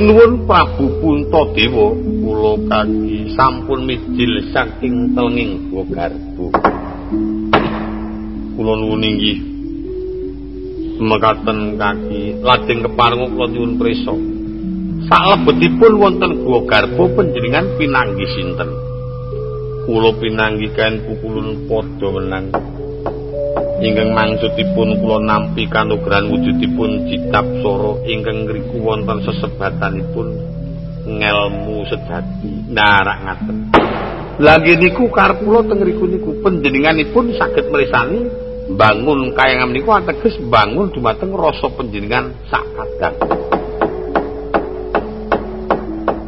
sinuwun Prabu Puntadewa kula kaki sampun mijil saking telenging Garbu. Kula nuwun inggih mekaten kaki lajeng keparenga kula nyuwun prisa. Salebetipun wonten Gua Garbu panjenengan pinanggi sinten? Kula pinanggi kaen pukulun padha menang. Ingkang maksudipun kula nampi kanugrahan wujudipun citap soro ingkang ngriku wonten sesebatanipun ngelmu sejati narak ngaten lagi niku karep kula teng ngriku niku panjenenganipun saged mresani bangun kayang niku ateges bangun dumateng rasa panjenengan sak kadang.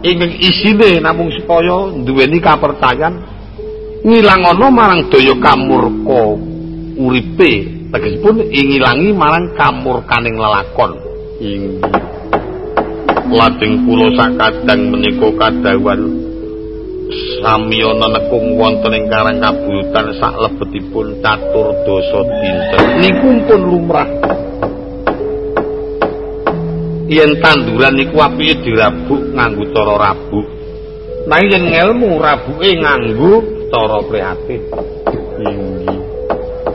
Ingkang isine namung supaya duweni kapercayan ngilangono marang daya kamurka uripe. Tegesipun ingilangi marang kamurkaning lelakon. Ing lajeng kula sakadang menika kadawan samiyana nekung wonten ing karang kabuyutan sak lebetipun catur dasa dinten. Niku pun lumrah. Yen tanduran niku apike dirabuk nganggo cara rabuk. Nanging yen ngelmu rabuke nganggo cara prihatin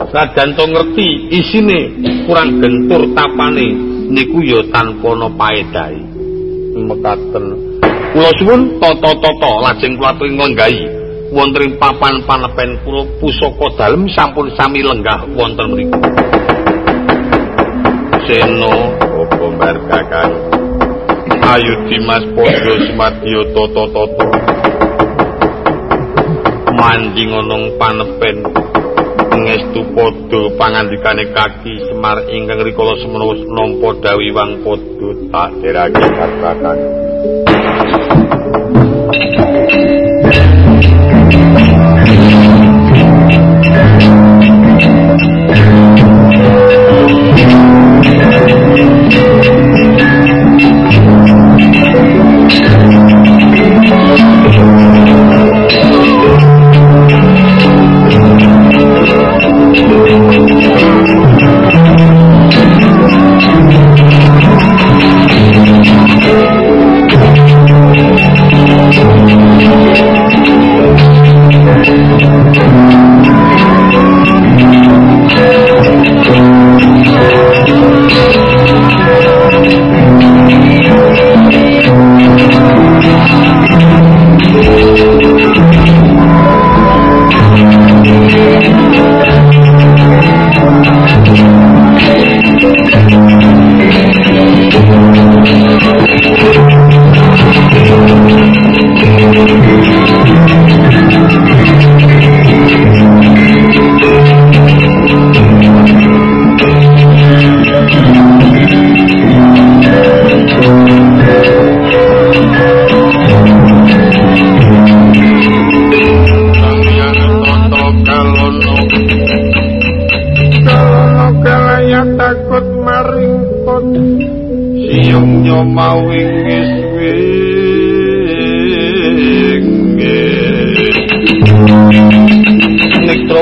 Sadan to ngerti isine kurang gentur tapane niku ya tanpa ana paedahe. Mekaten. Kula suwun tata-tata lajeng kula ngenggahi wonten papan panepen kula pusaka dalem sampun sami lenggah wonten mriku. Seno apa margakan. Ayu Dimas padha semadya tata-tata. Manjing ana panepen. Pangestu padha pangandikane kaki Semar ingkang rikala semono nampa dawi wang padha tak derake katakan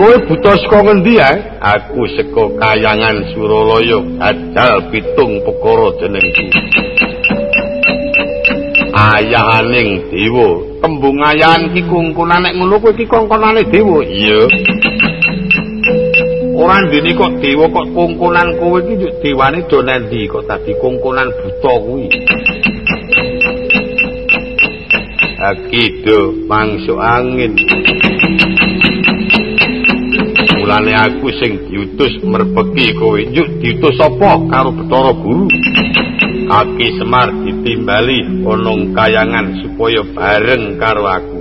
Kowe buta saka ngendi ae? Aku saka Kayangan Suralaya, adal pitung perkara jenengku. Ayahaning dewa, tembung ayahan iki kungkunan nek ngono kowe iki kongkonane dewa. Iya. Ora ndene kok dewa kok kungkunan kowe iki dewane do nendi kok dadi kungkunan buta kuwi. akido mangsu angin mulane aku sing diutus merpeki kowe. Yuk diutus apa karo Betara Guru. Aki Semar ditimbali onong kayangan supaya bareng karo aku.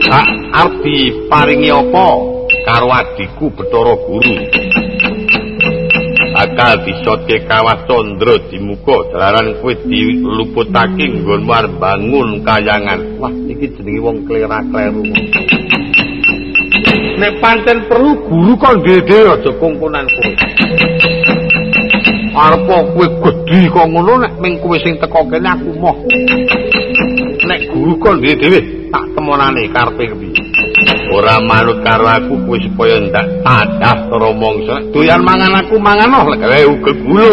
Tak arti paringi apa? Karo adikku Betara Guru. Akal disotke kawah condro di muka jalaran kuwi diluputake nggon war bangun kayangan. Wah iki jenenge wong klera-kleru nek pancen perlu guru kok dhewe aja kungkunan kowe. Arep kowe gedhi kok ngono nek ming kowe sing teko kene aku moh. Nek guru kok dhewe tak temonane karepe kepiye? Ora manut karo aku kowe supaya ndak tadah karo mongso doyan mangan aku mangan oh lek wae ugel gulung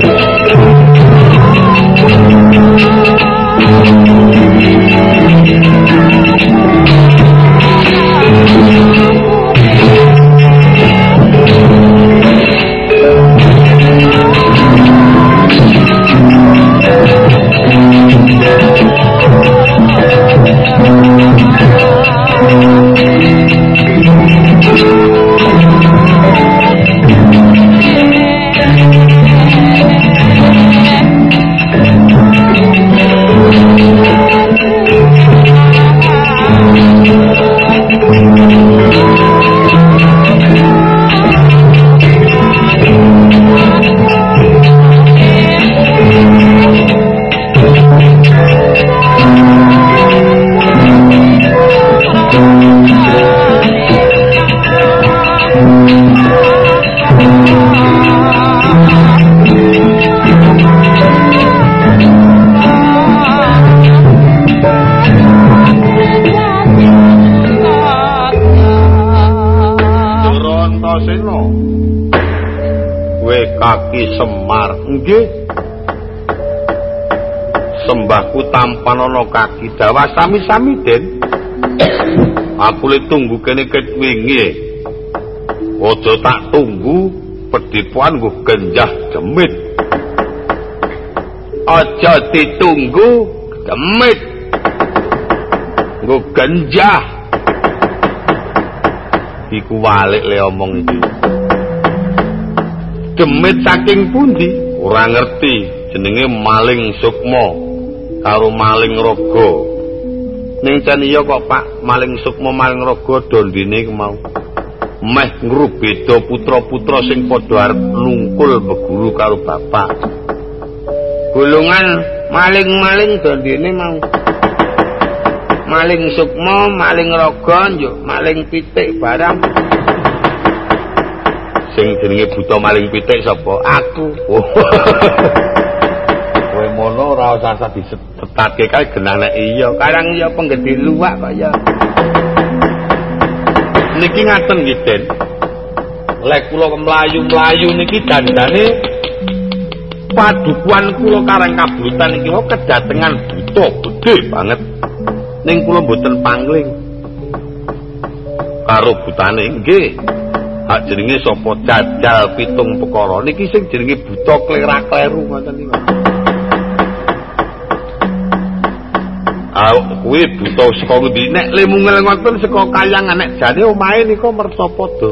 Panono kaki dawa sami-sami den. Aku le tunggu kene ket wingi. Aja tak tunggu pedipuan nggo genjah demit. Aja ditunggu demit. Nggo genjah. Iku walik le omong iki. Demit saking pundi ora ngerti jenenge maling sukma karo maling raga. Ning jan iya kok Pak, maling sukma maling raga dondine mau. Meh ngrubeda putra-putra sing padha arep nungkul beguru karo bapak. Golongan maling-maling dondine mau. Maling sukma, maling raga, yo maling pitik barang. Sing jenenge buta maling pitik sapa? Aku. Oh. Kowe mono ora usah diset setate kae genane iya karang iya penggede luwak kok ya niki ngaten nggih Den lek kula mlayu-mlayu niki dandane padukuan kula karang kabulutan iki kok kedatengan buta gedhe banget ning kula mboten pangling karo butane nggih hak jenenge sapa jajal pitung perkara? Niki sing jenenge buta klerak-kleru ngoten niku kuwi buta saka ngendi? Nek lemungel ngoten saka kayangan nek jane omahe nika mersapada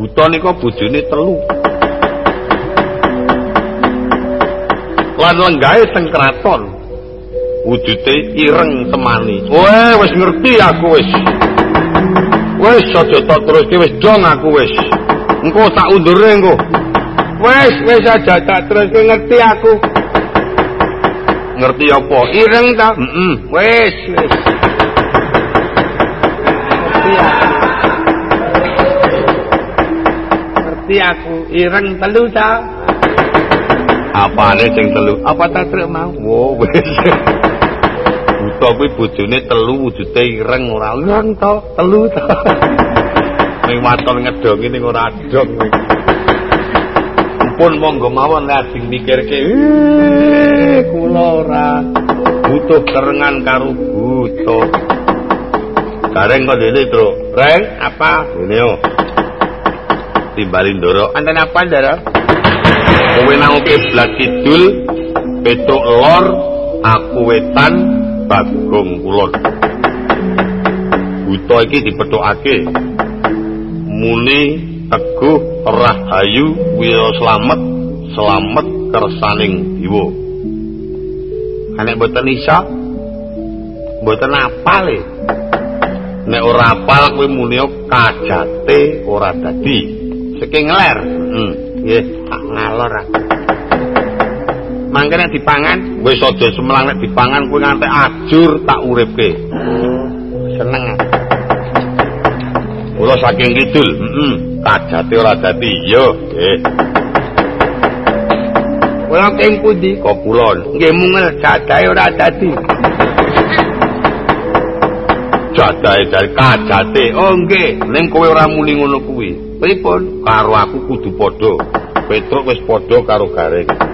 buta nika bojone telu. Lan lenggahe teng kraton. Wujude ireng temani. Weh wis ngerti aku wis wis aja tak teruske wis dong aku wis engko tak undure engko. Wis wis aja tak teruske ngerti aku. Ngerti apa? Ireng ta? Heeh wis wis ngerti aku. Ireng telu ta? Apane sing telu? Apa ta trek mau? Wo wis buta kuwi bojone telu wujude ireng ora. Ireng to telu to. Ning waton ngedongi ning ora adong pun monggo mawon lajeng mikirke kula ora butuh kerengan karo buta. Gareng kok dene tru reng apa? Ngene yo timbali ndoro. Anten apa ndara? Kowe nang kiblat kidul petuk lor aku wetan bagong kulon. Buta iki dipethukake muni teguh rahayu wiyo slamet slamet kersaning diwa nek boten isa boten apal e. Nek ora apal kowe muni kajate ora dadi. Saking ngler hmm nggih tak ngalor aku mangke nek dipangan wis aja semelang nek dipangan kowe nganti ajur tak uripke. Seneng. Kula saking kidul heeh kajate ora dadi yo nggih kula keng pundi? Kok kula? Nggih mungel kajate ora dadi. Jadahe dari kajate. Oh nggih ning kowe ora muni ngono kuwi. Pripun? Karo aku kudu padha. Petruk wis padha karo garing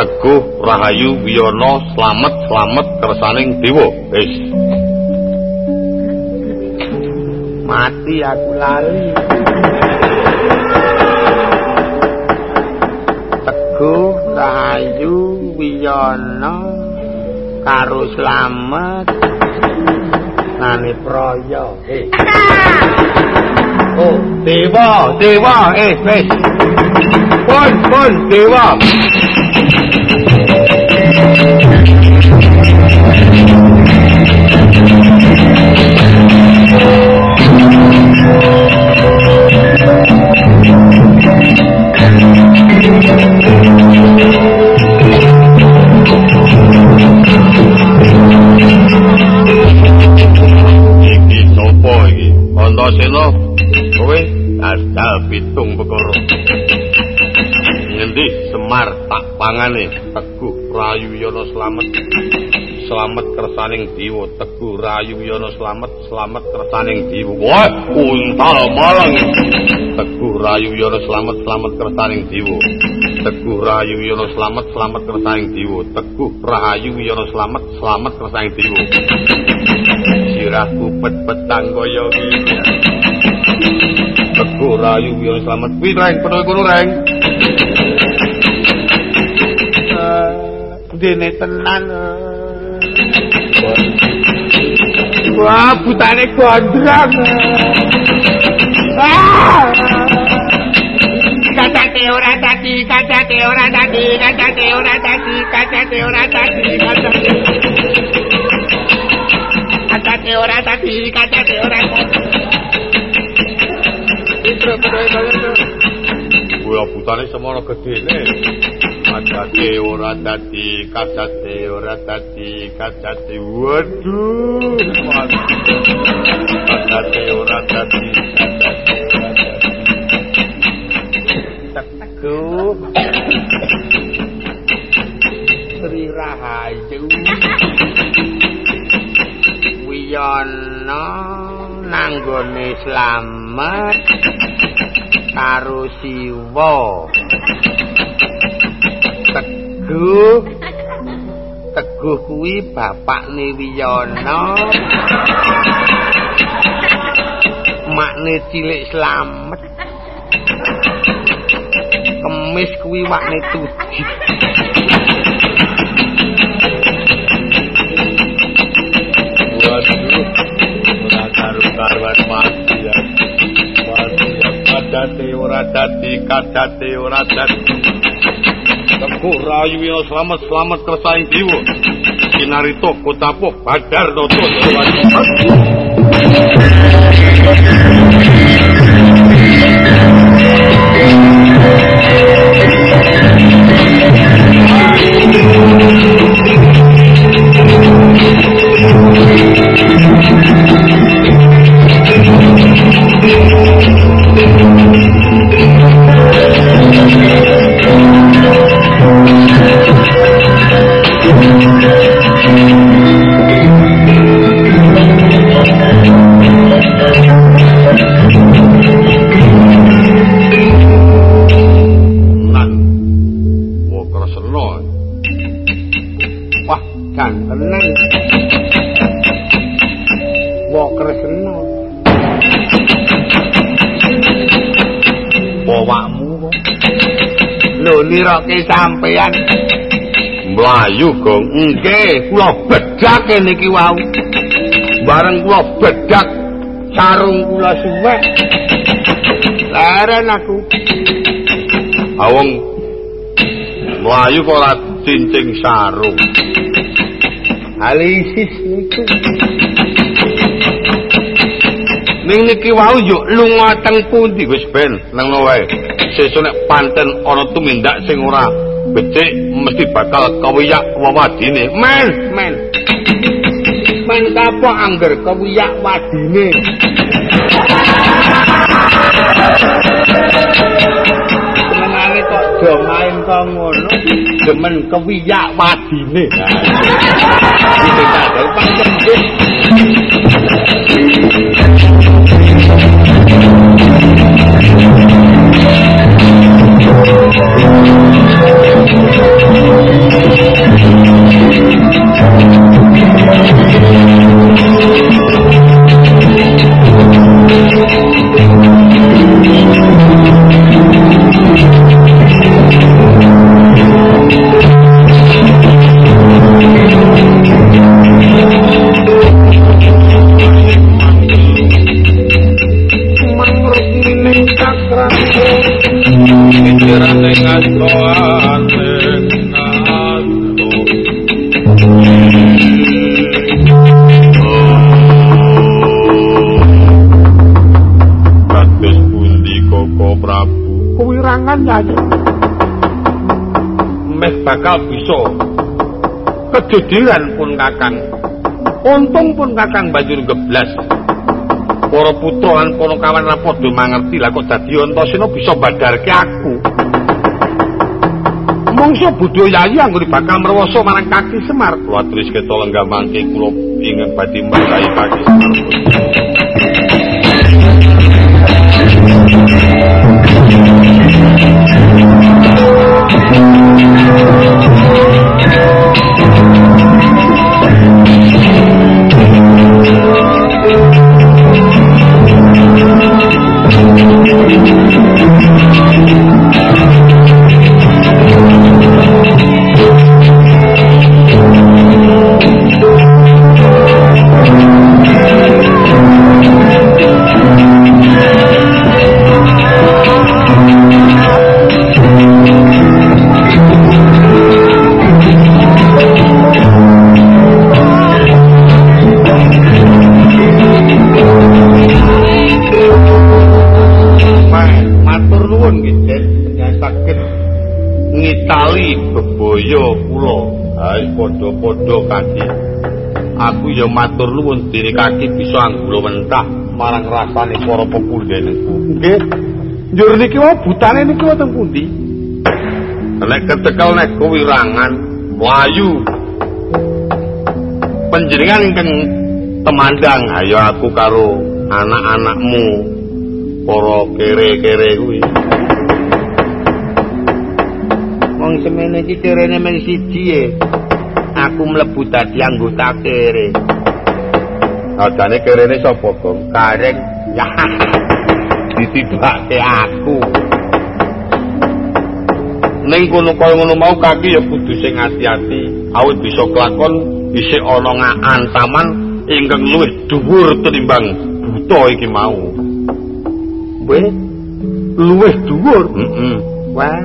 teguh rahayu wiyono slamet slamet kersaning dewa. Wis. Mati aku lali. Teguh rahayu wiyono karo slamet nane proyo eh oh dewa dewa eh wis pun pun dewa Antasena kowe asal pitung perkara. Ngendi Semar tak pangane Teguh Rayu Yana slamet. Slamet kersaning diwa Teguh Rayu Yana slamet, slamet kersaning diwa. Wah, untal malang. Teguh Rayu Yana slamet, slamet kersaning diwa. Teguh Rayu Yana slamet, slamet kersaning diwa. Teguh Rahayu Yana slamet, slamet kersaning diwa. Sirahku pet-petang kaya iki. Teguh Rayu Yana slamet. Kuwi reng, padha kono reng. dene tenan wah putane gondrong kacate ora dadi kacate ora dadi kacate ora dadi kacate ora dadi kacate ora dadi kacate ora dadi Intro pedoi banget Wah putane semono gedene kacate ora dadi kacate ora dadi kacate waduh kacate ora dadi teguh. Sri Rahayu. Wiyana nanggone slamet karo siwa. Teguh. Teguh kuwi bapakne Wiyana. Makne cilik slamet. Kemis kuwi wakne tuji waduh ora karo-karuan kadate ora dadi kadate ora dadi Teguh rayu yang selamat-selamat kersaing jiwa. Sinarito kotapo badar doto. Nan, Bawakmu kok. Lho niroke sampean. Mlayu, Gong. Nggih, kula bedak niki wau. Bareng kula bedak sarung kula suwek. Lah leren aku. Awong mlayu kok ora cincing sarung. Alisis niku. Ning niki wau yo lunga teng pundi Gus Ben? Nang wae. Sesuk nek panten ana tumindak sing ora becik mesti bakal kawiyak wawadine. Men, men. Men kapok angger kawiyak wadine. Senengane kok do main kok ngono. Demen kawiyak wadine. Iki tak pancen kejujuran pun kakang. Untung pun kakang banjur geblas para putra lan para kawan padha mangerti lah kok dadi antasena bisa badarke aku. Mongso budaya yayi anggere bakal merwoso marang kaki semar. Kula tulis keta lenggah mangke kula ingin badhe mbakahi kaki semar ya matur nuwun dene kaki bisa anggula mentah marang rasane para pepundhenku. Nggih. Njur niki wae butane niki wonten pundi? Nek ketekel nek kuwirangan mlayu. Panjenengan ingkang temandang ayo aku karo anak-anakmu para kere-kere kuwi. Wong semene iki cerene men siji e. aku mlebu dadi anggota kere. Adane kerene sapa, Gong? Kareng. Ya. Ditibake aku. Ning kono kaya ngono mau kaki ya kudu sing ati-ati. Awit bisa kelakon isih ana antaman ingkang luwih dhuwur tinimbang buta iki mau. Weh, luwih dhuwur. Heeh. Wah.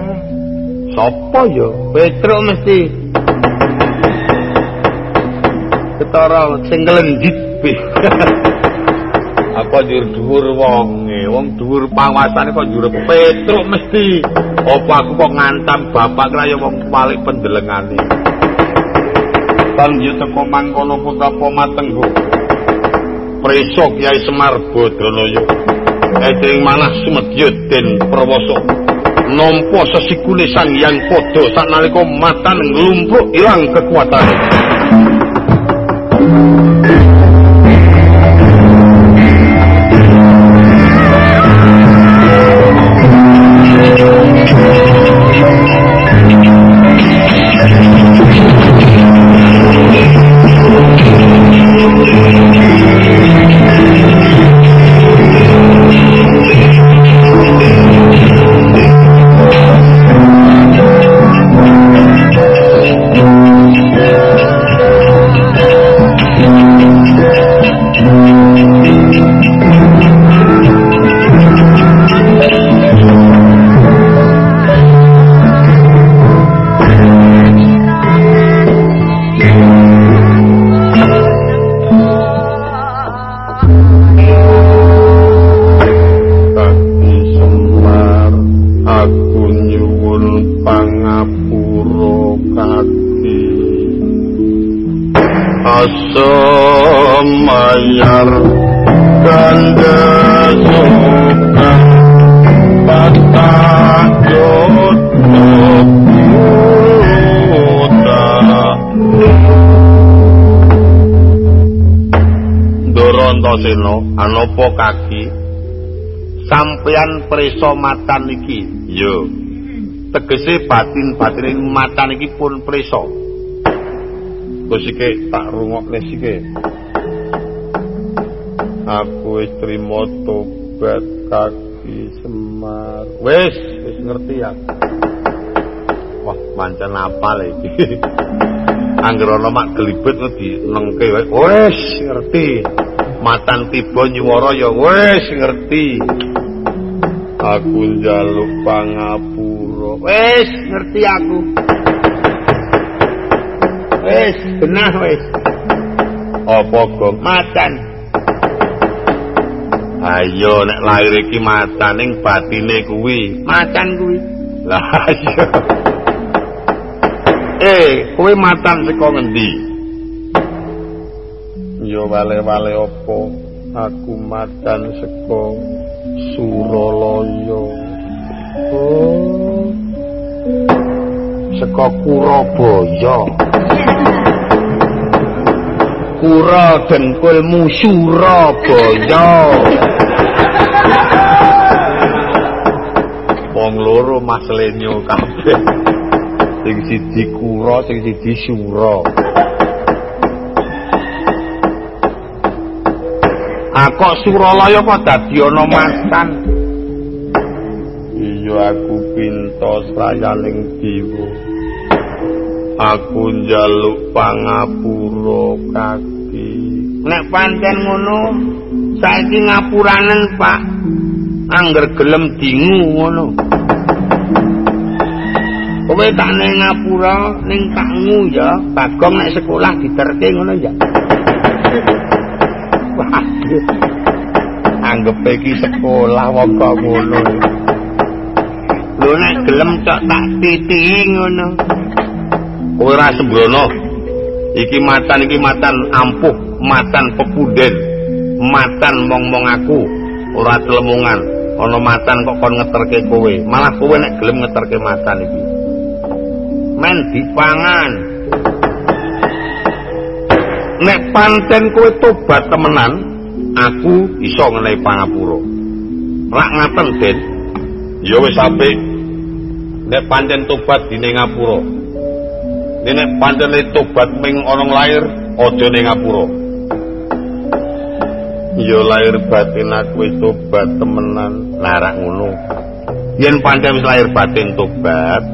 Sopo ya? Petro mesti. Ketara sing nglendit apa jur dhuwur wonge? Wong dhuwur pawasane kok jur petruk mesti. Apa aku kok ngantam bapak kaya wong paling pendelengane Panggil teko mangkono putra pomatenggo Presok Yai Semar Bodronoyo Ejeng manah sumedya den prawoso. Nompo sesikule sang yang podo sak naliko matan ngelumpuk ilang kekuatan mayar ganda suka patah tutup Dorantosena anapa kaki? Sampeyan preso matan iki? Yo tegese batin-batine matan iki pun preso Kusike tak rungokne sike. Aku wis trimo tobat kaki semar. Wis wis ngerti ya. Wah pancen apal iki. Angger ana mak gelibet di nengke wis ngerti. Matan tiba nyuwara ya wis ngerti. Aku njaluk pangapura. Wis ngerti aku wis benah wis. Apa go matan. Ayo nek lahir iki matan ning batine kuwi. Matan kuwi. Lah iya. Eh kuwi matan saka ngendi? Ya wale-wale apa? Aku madan seka suralaya. Oh. Saka kurabaya kura dengkulmu surabaya wong loro maslenyo kabeh. Sing siji kura sing siji sura kok Suralaya kok dadi ana mantan? Iya aku pinta sayaning diwa aku njaluk pangapura kaki nek pancen ngono saiki ngapuranen Pak angger gelem dingu ngono kowe tak ning ngapura ning takmu ya bagong nek sekolah diterke ngono ya Anggep iki sekolah wong kok ngono. Lho nek gelem cok tak titihi ngono. Ora sembrono. Iki matan iki matan ampuh, matan pepunden, matan mong-mong aku, ora telemungan. Ana matan kok kon ngeterke kowe. Malah kowe nek gelem ngeterke matan iki. Men dipangan. nek panten kowe tobat temenan aku iso ngenai pangapura rak ngaten den ya wis apik nek pancen tobat dine ngapura nek pancen tobat ming orang lahir aja ning ngapura. Ya lahir batin aku wis tobat temenan. Larak ngono. Yen pancen wis lahir batin tobat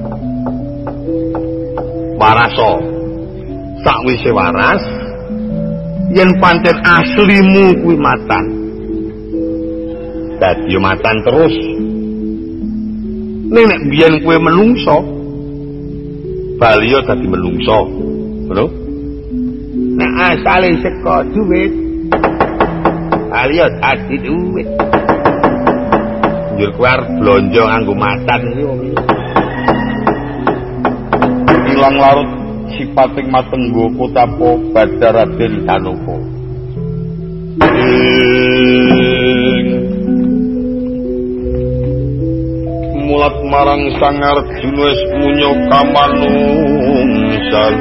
waraso sakwise waras. Yen pancen aslimu kuwi matan. Dadi matan terus. Nek biyen kuwi menungso bali dadi menungso. Lho nek asale seko duwit bali dadi duwit njur kuwi arep blonjo nganggo matan iki wong ilang larut sipating matenggo kutapo badaraden danoko mulat marang sangar junes munyo kamanungsan.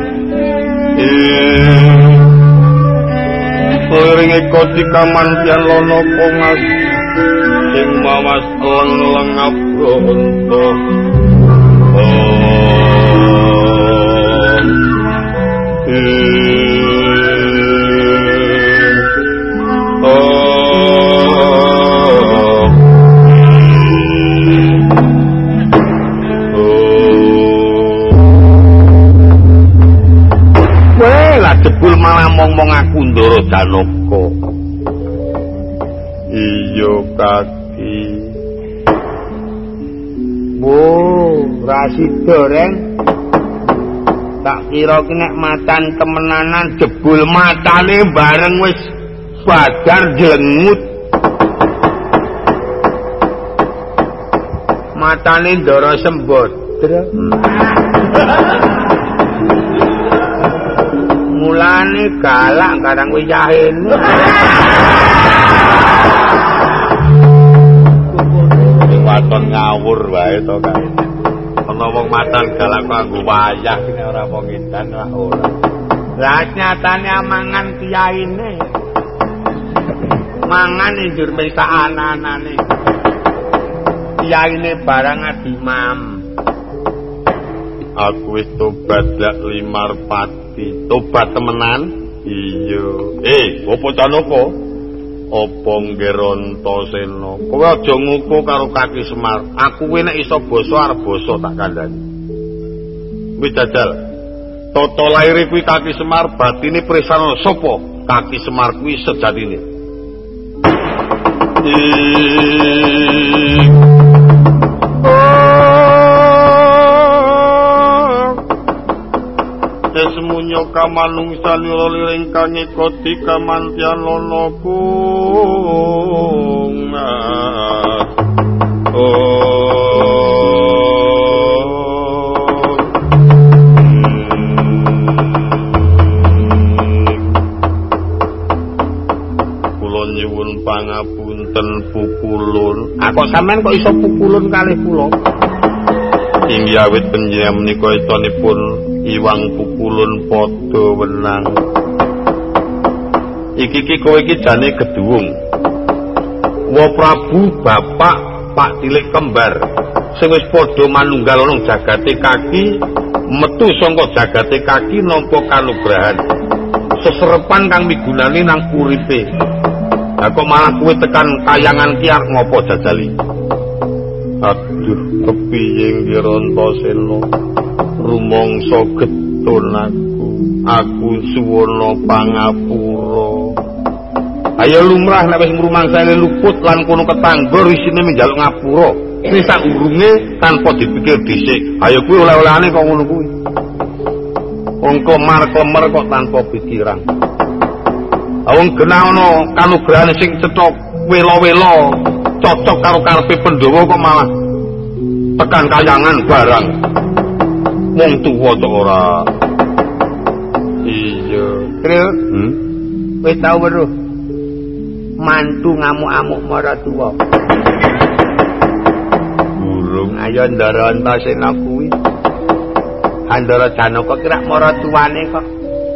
Liring eko di kamantian lono pongas Sing mamas leng-leng abronto malah ngomong aku ndoro janaka iya kaki wo rasida reng. Tak kira ki nek matan temenanan jebul matane bareng wis badar jlengut. Matane ndara sembodra mulane galak kadang wis yahene waton ngawur wae to kae ana wong matan galak kanggo wayah sing ora wong edan ora lah nyatane amangan kiyaine. Mangan njur mesa anane kiyaine barang adimam aku wis tobat dak limar pati tobat temenan? Iya. Eh opo canoko? Opo ngeronto seno kowe aja nguku karo kaki semar. Aku kuwi nek iso basa arep basa tak kandhani. Wis dadal toto lair kuwi kaki semar batine presana sapa? Kaki semar kuwi sejatine Semunyo kamanungsan ira liring kanyekoti kamantian lono Oh pangapunten pukulun. Aku sampean kok iso pukulun kalih kula? Ing yawit panjenengan menika istanipun iwang pukulun padha wenang. Iki iki kowe iki jane geduwung. Wa Prabu Bapak Pak Tilik kembar sing wis padha manunggal ana jagate kaki metu saka jagate kaki nampa kanugrahan. Seserepan kang migunani nang uripe. Lah kok malah kuwi tekan kayangan kiar ngopo jajali? Aduh, kepiye ngironta seno? Rumangsa getun aku. Aku suwana pangapura. Ayo lumrah nek wis ngrumangsane luput lan kono ketanggor isine menjaluk ngapura. Ini sak urunge tanpa dipikir dhisik. Ayo kuwi oleh-olehane kok ngono kuwi. Wong kok mar klemer kok tanpa pikiran. Wong genah ana kanugrahan sing cetok welo-welo cocok karo karepe Pandhawa kok malah tekan kayangan barang. Wong tuwa to ora. Iya. Kril, Hmm? wis tau weruh mantu ngamuk-amuk mara tuwa. Burung Ayo ndara antasena kuwi. Andara Janaka kira mara tuwane kok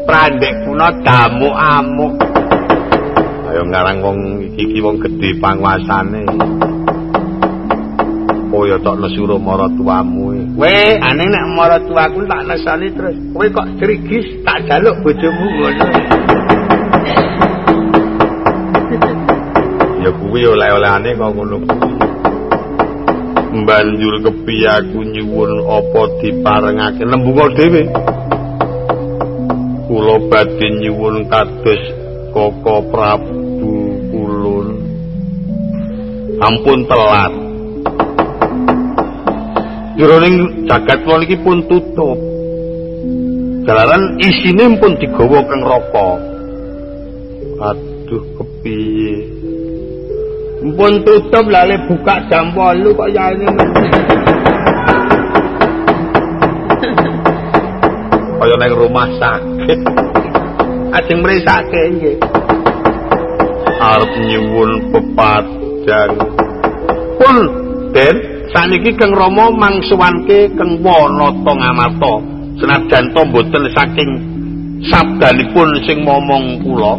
prandek kuna damuk-amuk. ayo ngarang wong iki wong gedhe panguasane. Oh ya tok nesuro mara tuamu. E. We, aneh nek mara tuaku tak nesani terus. Kowe kok cerigis tak jaluk bojomu ngono. Ya kuwi oleh-olehane kok ngono. Banjur kepiye aku nyuwun apa diparengake nembunga dhewe. Kula badhe nyuwun kados Koko Prabu Kulun. Ampun telat. Jroning jagat kula niki pun tutup. Jalaran isine pun digawa keng raka. Aduh kepiye? Mpun tutup lale buka jam 8 kok ya ini. Kaya nang rumah sakit. Ajeng mresake nggih. arep nyuwun pepadang. Pun Den, saniki Kang Rama mangsuwanke Kang Wanata Ngamata. Senajan to mboten saking sabdanipun sing momong kula,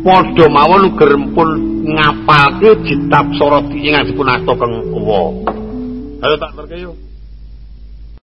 padha mawon uger pun ngapalke jitab Soroti ingkang dipun asta Wa. ayo tak terke yuk.